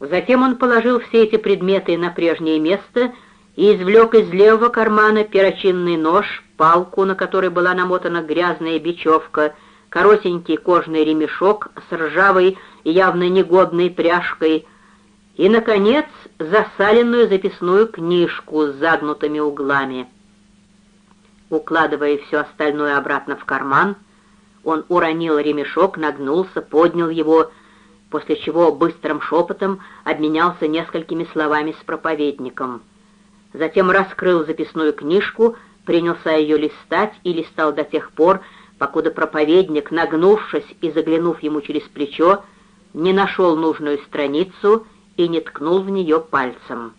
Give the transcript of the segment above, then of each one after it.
Затем он положил все эти предметы на прежнее место и извлек из левого кармана перочинный нож, палку, на которой была намотана грязная бечевка, коротенький кожаный ремешок с ржавой и явно негодной пряжкой и, наконец, засаленную записную книжку с загнутыми углами. Укладывая все остальное обратно в карман, он уронил ремешок, нагнулся, поднял его, после чего быстрым шепотом обменялся несколькими словами с проповедником. Затем раскрыл записную книжку, принялся ее листать и листал до тех пор, покуда проповедник, нагнувшись и заглянув ему через плечо, не нашел нужную страницу и не ткнул в нее пальцем.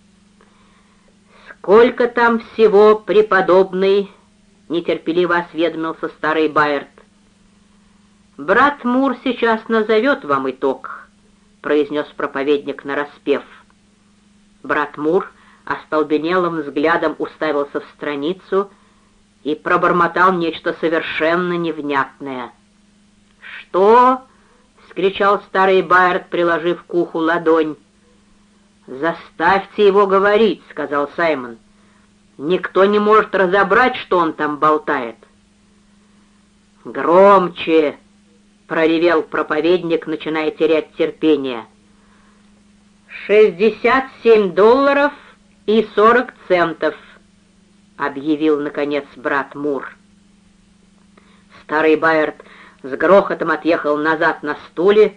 «Сколько там всего, преподобный?» — нетерпеливо осведомился старый Байерт. «Брат Мур сейчас назовет вам итог», — произнес проповедник нараспев. Брат Мур остолбенелым взглядом уставился в страницу и пробормотал нечто совершенно невнятное. «Что?» — вскричал старый Байерт, приложив к уху ладонь. «Заставьте его говорить», — сказал Саймон. «Никто не может разобрать, что он там болтает». «Громче!» Проревел проповедник, начиная терять терпение. «Шестьдесят семь долларов и сорок центов», — объявил, наконец, брат Мур. Старый Байерт с грохотом отъехал назад на стуле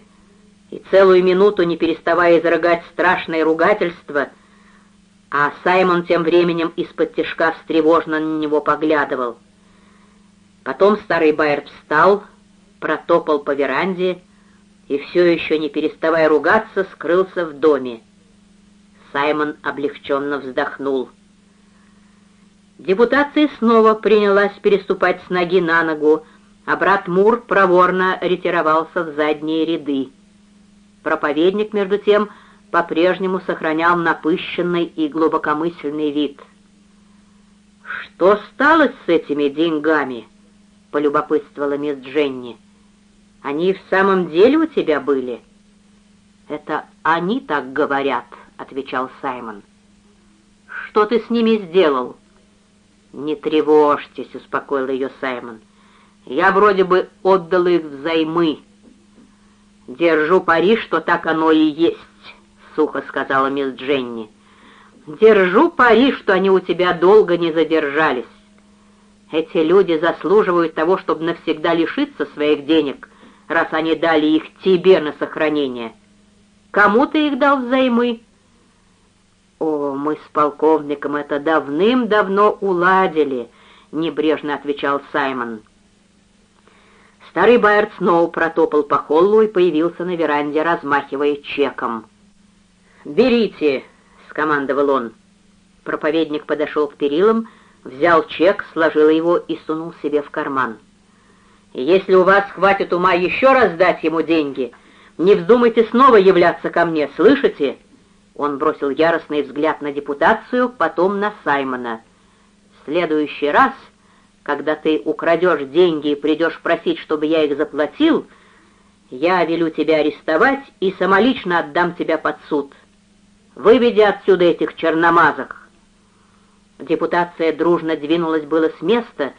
и целую минуту, не переставая изрыгать страшное ругательство, а Саймон тем временем из-под тяжка встревожно на него поглядывал. Потом старый Байерт встал, протопал по веранде и, все еще не переставая ругаться, скрылся в доме. Саймон облегченно вздохнул. Депутация снова принялась переступать с ноги на ногу, а брат Мур проворно ретировался в задние ряды. Проповедник, между тем, по-прежнему сохранял напыщенный и глубокомысленный вид. «Что стало с этими деньгами?» — полюбопытствовала мисс Дженни. Они в самом деле у тебя были?» «Это они так говорят», — отвечал Саймон. «Что ты с ними сделал?» «Не тревожьтесь», — успокоил ее Саймон. «Я вроде бы отдал их взаймы». «Держу пари, что так оно и есть», — сухо сказала мисс Дженни. «Держу пари, что они у тебя долго не задержались. Эти люди заслуживают того, чтобы навсегда лишиться своих денег, раз они дали их тебе на сохранение. Кому ты их дал взаймы?» «О, мы с полковником это давным-давно уладили», — небрежно отвечал Саймон. Старый Байерт снова протопал по холлу и появился на веранде, размахивая чеком. «Берите!» — скомандовал он. Проповедник подошел к перилам, взял чек, сложил его и сунул себе в карман. Если у вас хватит ума еще раз дать ему деньги, не вздумайте снова являться ко мне, слышите?» Он бросил яростный взгляд на депутацию, потом на Саймона. «В следующий раз, когда ты украдешь деньги и придешь просить, чтобы я их заплатил, я велю тебя арестовать и самолично отдам тебя под суд. Выведи отсюда этих черномазок!» Депутация дружно двинулась было с места,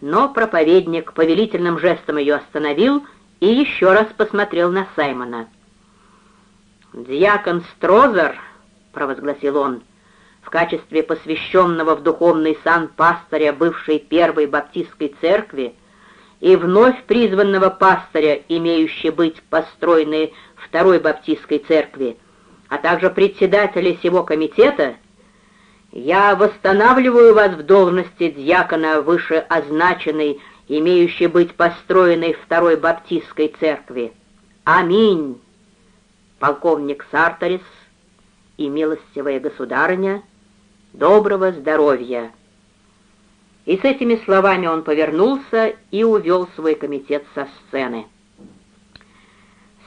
но проповедник повелительным жестом ее остановил и еще раз посмотрел на Саймона. «Дьякон Строзер», — провозгласил он, — «в качестве посвященного в духовный сан пастыря бывшей Первой Баптистской церкви и вновь призванного пастыря, имеющей быть построенной Второй Баптистской церкви, а также председателя сего комитета — я восстанавливаю вас в должности дьякона вышеозначенной, имеющей быть построенной Второй Баптистской церкви. Аминь! Полковник Сарторис и милостивая государыня, доброго здоровья!» И с этими словами он повернулся и увел свой комитет со сцены.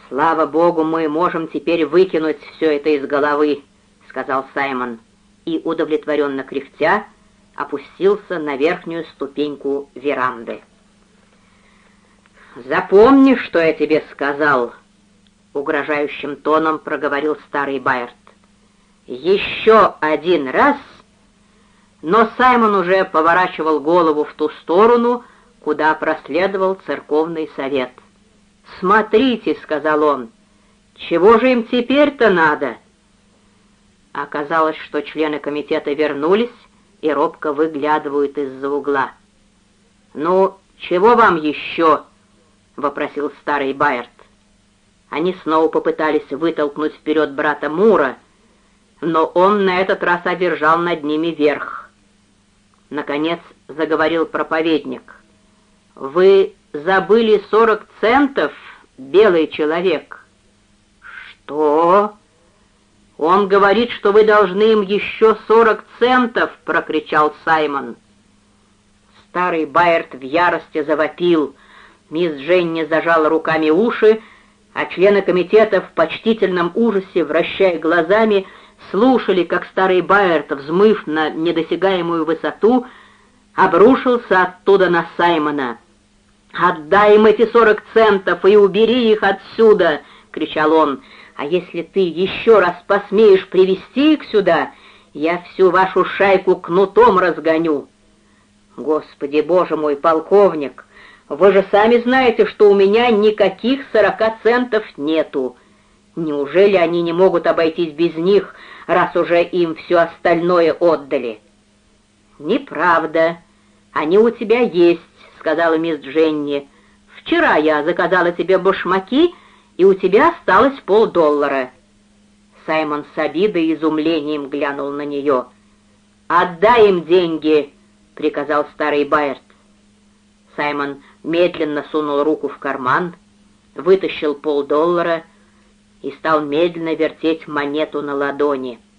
«Слава Богу, мы можем теперь выкинуть все это из головы», — сказал Саймон и, удовлетворенно кряхтя, опустился на верхнюю ступеньку веранды. «Запомни, что я тебе сказал», — угрожающим тоном проговорил старый Байерт. «Еще один раз!» Но Саймон уже поворачивал голову в ту сторону, куда проследовал церковный совет. «Смотрите», — сказал он, — «чего же им теперь-то надо?» Оказалось, что члены комитета вернулись и робко выглядывают из-за угла. «Ну, чего вам еще?» — вопросил старый Байерт. Они снова попытались вытолкнуть вперед брата Мура, но он на этот раз одержал над ними верх. Наконец заговорил проповедник. «Вы забыли сорок центов, белый человек?» «Что?» «Он говорит, что вы должны им еще сорок центов!» — прокричал Саймон. Старый Байерт в ярости завопил. Мисс Дженни зажала руками уши, а члены комитета в почтительном ужасе, вращая глазами, слушали, как старый Байерт, взмыв на недосягаемую высоту, обрушился оттуда на Саймона. «Отдай им эти сорок центов и убери их отсюда!» — кричал он. «А если ты еще раз посмеешь привести их сюда, я всю вашу шайку кнутом разгоню!» «Господи, боже мой, полковник!» Вы же сами знаете, что у меня никаких сорока центов нету. Неужели они не могут обойтись без них, раз уже им все остальное отдали?» «Неправда. Они у тебя есть», — сказала мисс Дженни. «Вчера я заказала тебе башмаки, и у тебя осталось полдоллара». Саймон с обидой и изумлением глянул на нее. «Отдай им деньги», — приказал старый Байерт. Саймон медленно сунул руку в карман, вытащил полдоллара и стал медленно вертеть монету на ладони —